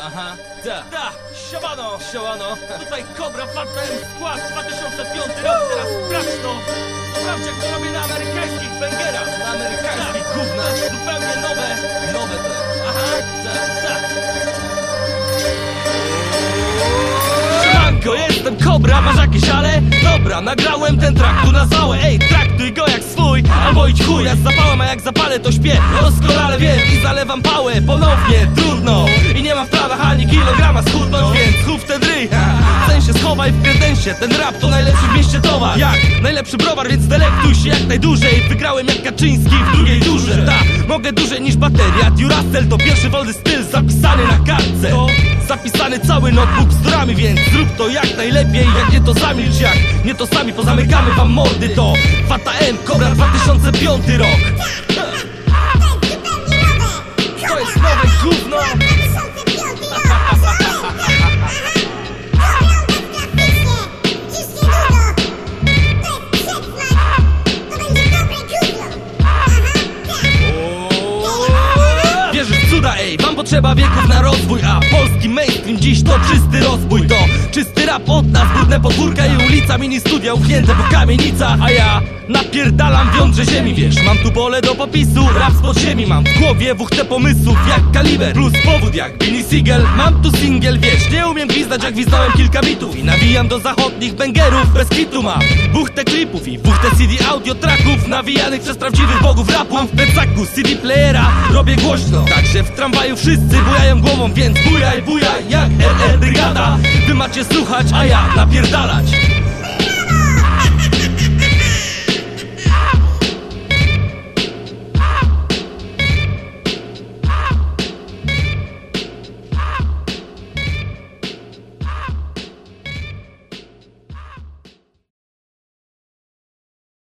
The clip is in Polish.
Aha, da, da, siemano, siemano Tutaj Cobra Fatem skład 2005 rok, teraz sprawdź to Sprawdź jak to robię na amerykańskich bęgerach Na amerykańskich gównach Zupełnie nowe, nowe te Aha, da, da. Siemanko, jestem Kobra, masz jakieś ale? Dobra, nagrałem ten track tu na załę Ej, traktuj go jak jak zapalę to śpię. Doskonale wiem i zalewam pałę Ponownie, trudno. I nie mam w planach ani kilograma schudnąć Więc chów ten ryj, w sensie schowaj w kredensie. Ten rap to najlepszy w mieście towar. Jak? Najlepszy browar, więc delektuj się jak najdłużej. Wygrałem jak Kaczyński w drugiej durze Ta, mogę dłużej niż bateria. Duracell to pierwszy wolny styl zapisany na kartce. Zapisany cały notebook z durami, więc zrób to jak najlepiej. Jak nie to zamilcz, jak nie to sami pozamykamy wam mordy. To Fata M, Cobra 2005 rok cuda, ej, wam potrzeba wieków na rozwój A polski mainstream dziś to czysty rozbój To czysty rap od nas, brudne podwórka ulica Mini studia uchnięte po kamienicach. A ja napierdalam w jądrze ziemi, wiesz. Mam tu pole do popisu, rap z podziemi Mam. W głowie wuchtę pomysłów jak kaliber. Plus powód jak Billy Siegel Mam tu singiel, wiesz, nie umiem gwizdać jak gwizdałem kilka bitów. I nawijam do zachodnich bęgerów, bez kitu mam. Buchtę klipów i buchtę CD audio tracków Nawijanych przez prawdziwych bogów rapu. Mam w plecaku CD playera, robię głośno. Także w tramwaju wszyscy bujają głową Więc bujaj, bujaj jak RR Brygada. Wy macie słuchać, a ja napierdalać